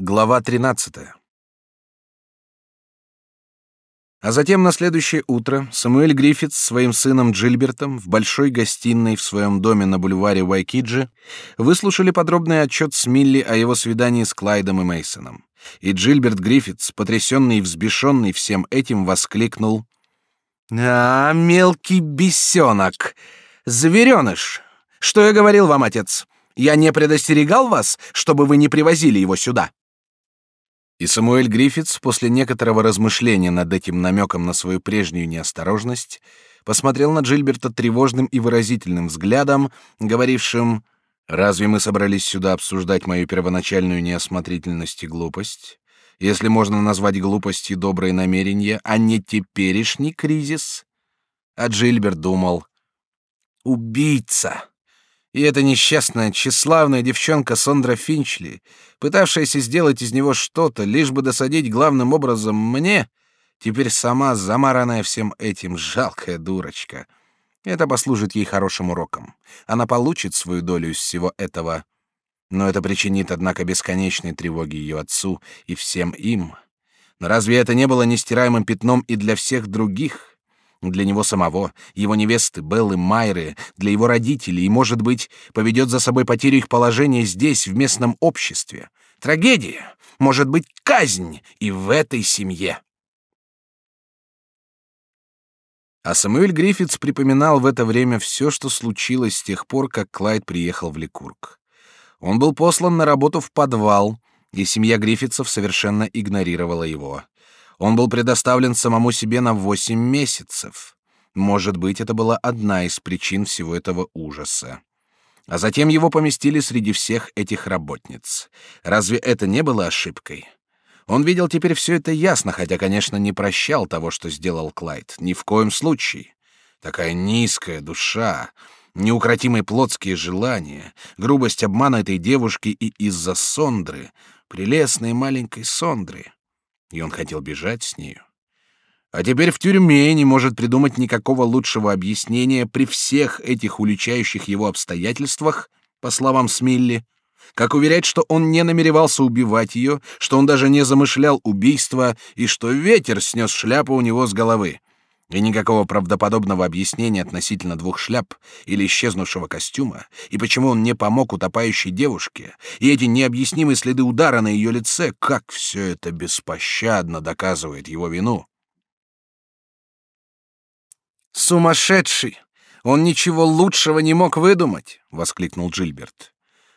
Глава 13. А затем на следующее утро Самуэль Гриффитс с своим сыном Джильбертом в большой гостиной в своем доме на бульваре Уайкиджи выслушали подробный отчет Смилли о его свидании с Клайдом и Мейсоном. И Джильберт Гриффитс, потрясенный и взбешенный всем этим, воскликнул: "А, мелкий бесенок, звереныш! Что я говорил вам, отец? Я не предостерегал вас, чтобы вы не привозили его сюда?" И Самуэль Гриффитс после некоторого размышления над этим намеком на свою прежнюю неосторожность посмотрел на Джильберта тревожным и выразительным взглядом, говорившим «Разве мы собрались сюда обсуждать мою первоначальную неосмотрительность и глупость? Если можно назвать глупостью добрые намерения, а не теперешний кризис?» А Джильберт думал «Убийца!» И эта несчастная, тщеславная девчонка Сондра Финчли, пытавшаяся сделать из него что-то, лишь бы досадить главным образом мне, теперь сама замаранная всем этим, жалкая дурочка. Это послужит ей хорошим уроком. Она получит свою долю из всего этого. Но это причинит, однако, бесконечные тревоги ее отцу и всем им. Но разве это не было нестираемым пятном и для всех других? Для него самого, его невесты Беллы Майры, для его родителей и, может быть, поведет за собой потерю их положения здесь, в местном обществе. Трагедия, может быть, казнь и в этой семье. А Самуэль Гриффитс припоминал в это время все, что случилось с тех пор, как Клайд приехал в Ликург. Он был послан на работу в подвал, и семья Гриффитсов совершенно игнорировала его. Он был предоставлен самому себе на восемь месяцев. Может быть, это была одна из причин всего этого ужаса. А затем его поместили среди всех этих работниц. Разве это не было ошибкой? Он видел теперь все это ясно, хотя, конечно, не прощал того, что сделал Клайд. Ни в коем случае. Такая низкая душа, неукротимые плотские желания, грубость обмана этой девушки и из-за Сондры, прелестной маленькой Сондры и он хотел бежать с нею. А теперь в тюрьме не может придумать никакого лучшего объяснения при всех этих уличающих его обстоятельствах, по словам Смилли, как уверять, что он не намеревался убивать ее, что он даже не замышлял убийство и что ветер снес шляпу у него с головы. И никакого правдоподобного объяснения относительно двух шляп или исчезнувшего костюма, и почему он не помог утопающей девушке, и эти необъяснимые следы удара на ее лице, как все это беспощадно доказывает его вину. «Сумасшедший! Он ничего лучшего не мог выдумать!» — воскликнул Джильберт.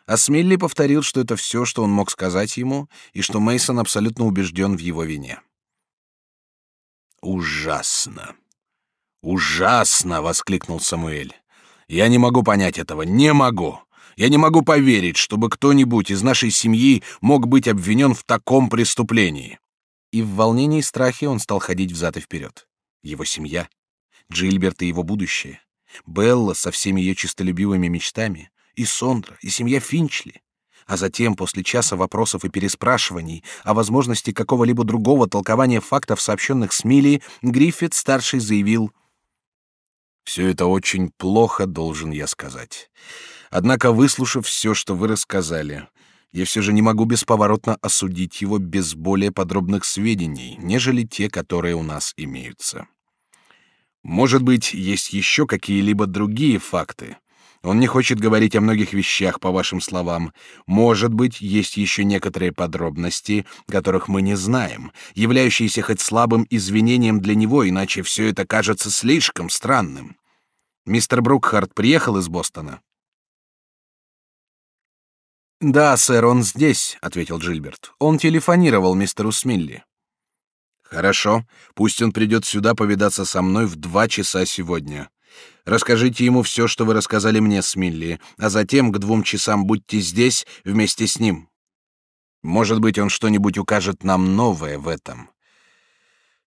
А Смилли повторил, что это все, что он мог сказать ему, и что Мейсон абсолютно убежден в его вине. «Ужасно! Ужасно!» — воскликнул Самуэль. «Я не могу понять этого, не могу! Я не могу поверить, чтобы кто-нибудь из нашей семьи мог быть обвинен в таком преступлении!» И в волнении и страхе он стал ходить взад и вперед. Его семья, Джильберт и его будущее, Белла со всеми ее честолюбивыми мечтами, и Сондра, и семья Финчли а затем, после часа вопросов и переспрашиваний о возможности какого-либо другого толкования фактов, сообщенных с Гриффит-старший заявил «Все это очень плохо, должен я сказать. Однако, выслушав все, что вы рассказали, я все же не могу бесповоротно осудить его без более подробных сведений, нежели те, которые у нас имеются. Может быть, есть еще какие-либо другие факты, он не хочет говорить о многих вещах, по вашим словам. Может быть, есть еще некоторые подробности, которых мы не знаем, являющиеся хоть слабым извинением для него, иначе все это кажется слишком странным. Мистер Брукхарт приехал из Бостона. Да, сэр, он здесь, ответил Джильберт. Он телефонировал мистеру Смилли. Хорошо, пусть он придет сюда повидаться со мной в два часа сегодня. Расскажите ему все, что вы рассказали мне с Милли, а затем к двум часам будьте здесь вместе с ним. Может быть, он что-нибудь укажет нам новое в этом.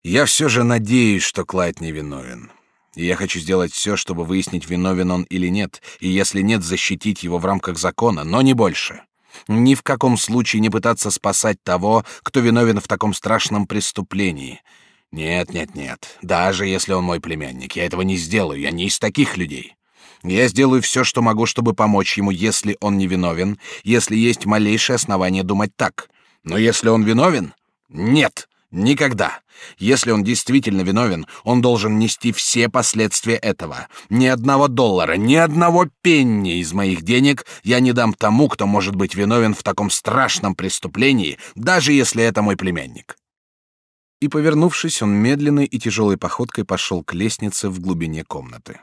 Я все же надеюсь, что Клайд невиновен. И я хочу сделать все, чтобы выяснить, виновен он или нет, и если нет, защитить его в рамках закона, но не больше. Ни в каком случае не пытаться спасать того, кто виновен в таком страшном преступлении — нет, нет, нет. Даже если он мой племянник, я этого не сделаю. Я не из таких людей. Я сделаю все, что могу, чтобы помочь ему, если он не виновен, если есть малейшее основание думать так. Но если он виновен? Нет, никогда. Если он действительно виновен, он должен нести все последствия этого. Ни одного доллара, ни одного пенни из моих денег я не дам тому, кто может быть виновен в таком страшном преступлении, даже если это мой племянник. И, повернувшись, он медленной и тяжелой походкой пошел к лестнице в глубине комнаты.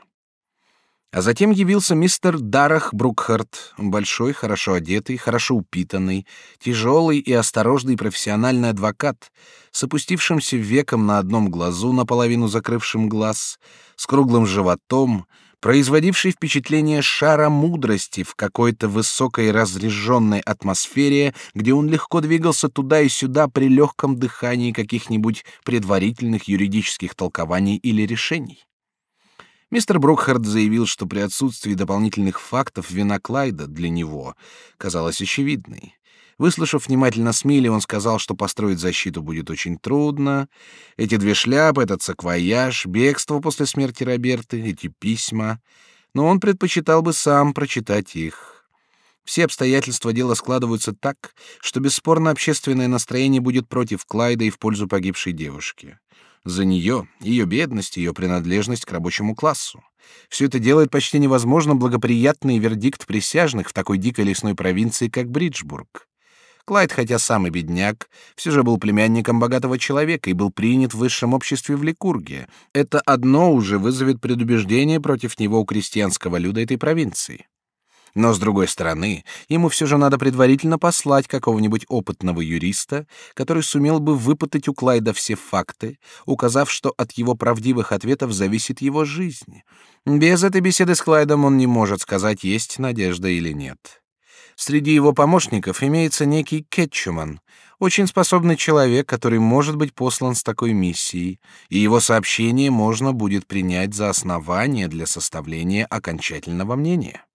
А затем явился мистер Дарах Брукхарт, большой, хорошо одетый, хорошо упитанный, тяжелый и осторожный профессиональный адвокат, с опустившимся веком на одном глазу, наполовину закрывшим глаз, с круглым животом, производивший впечатление шара мудрости в какой-то высокой разреженной атмосфере, где он легко двигался туда и сюда при легком дыхании каких-нибудь предварительных юридических толкований или решений. Мистер Брокхард заявил, что при отсутствии дополнительных фактов вина Клайда для него казалась очевидной. Выслушав внимательно Смили, он сказал, что построить защиту будет очень трудно. Эти две шляпы, этот саквояж, бегство после смерти Роберты, эти письма. Но он предпочитал бы сам прочитать их. Все обстоятельства дела складываются так, что бесспорно общественное настроение будет против Клайда и в пользу погибшей девушки за нее, ее бедность, ее принадлежность к рабочему классу. Все это делает почти невозможным благоприятный вердикт присяжных в такой дикой лесной провинции, как Бриджбург. Клайд, хотя сам и бедняк, все же был племянником богатого человека и был принят в высшем обществе в Ликурге. Это одно уже вызовет предубеждение против него у крестьянского люда этой провинции. Но, с другой стороны, ему все же надо предварительно послать какого-нибудь опытного юриста, который сумел бы выпытать у Клайда все факты, указав, что от его правдивых ответов зависит его жизнь. Без этой беседы с Клайдом он не может сказать, есть надежда или нет. Среди его помощников имеется некий Кетчуман, очень способный человек, который может быть послан с такой миссией, и его сообщение можно будет принять за основание для составления окончательного мнения.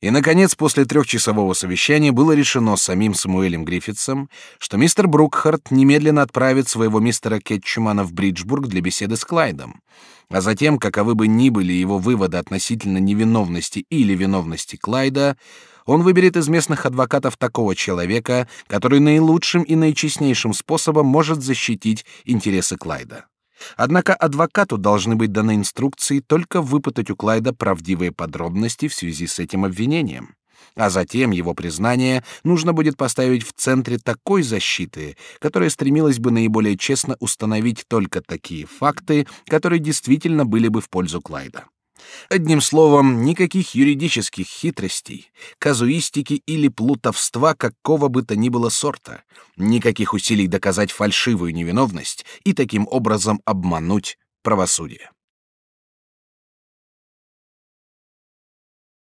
И, наконец, после трехчасового совещания было решено самим Самуэлем Гриффитсом, что мистер Брукхарт немедленно отправит своего мистера Кетчумана в Бриджбург для беседы с Клайдом. А затем, каковы бы ни были его выводы относительно невиновности или виновности Клайда, он выберет из местных адвокатов такого человека, который наилучшим и наичестнейшим способом может защитить интересы Клайда. Однако адвокату должны быть даны инструкции только выпытать у Клайда правдивые подробности в связи с этим обвинением. А затем его признание нужно будет поставить в центре такой защиты, которая стремилась бы наиболее честно установить только такие факты, которые действительно были бы в пользу Клайда. Одним словом, никаких юридических хитростей, казуистики или плутовства какого бы то ни было сорта, никаких усилий доказать фальшивую невиновность и таким образом обмануть правосудие.